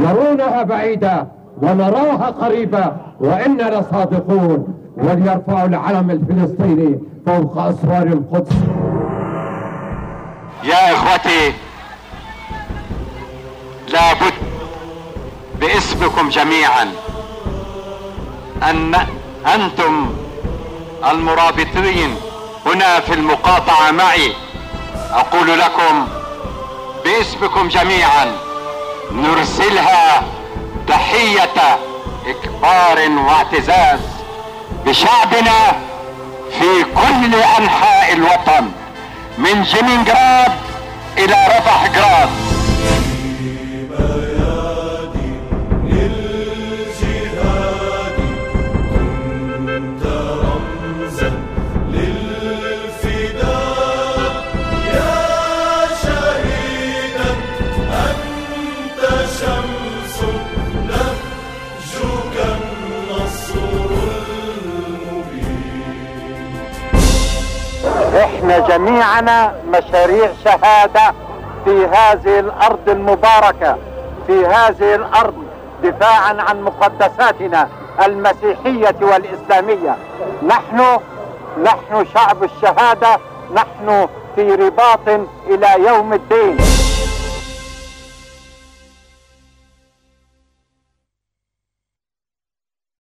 يرونها بعيدة ونراها قريبة وإننا صادقون وليرفعوا العلم الفلسطيني فوق أسوار القدس. يا إخوتي لابد باسمكم جميعا أن أنتم المرابطين هنا في المقاطعة معي. أقول لكم باسمكم جميعا نرسلها تحية إكبار واعتزاز بشعبنا في كل أنحاء الوطن من جنينجراد إلى رفح جراد إحنا جميعنا مشاريع شهادة في هذه الأرض المباركة في هذه الأرض دفاعا عن مقدساتنا المسيحية والإسلامية. نحن نحن شعب الشهادة نحن في رباط إلى يوم الدين.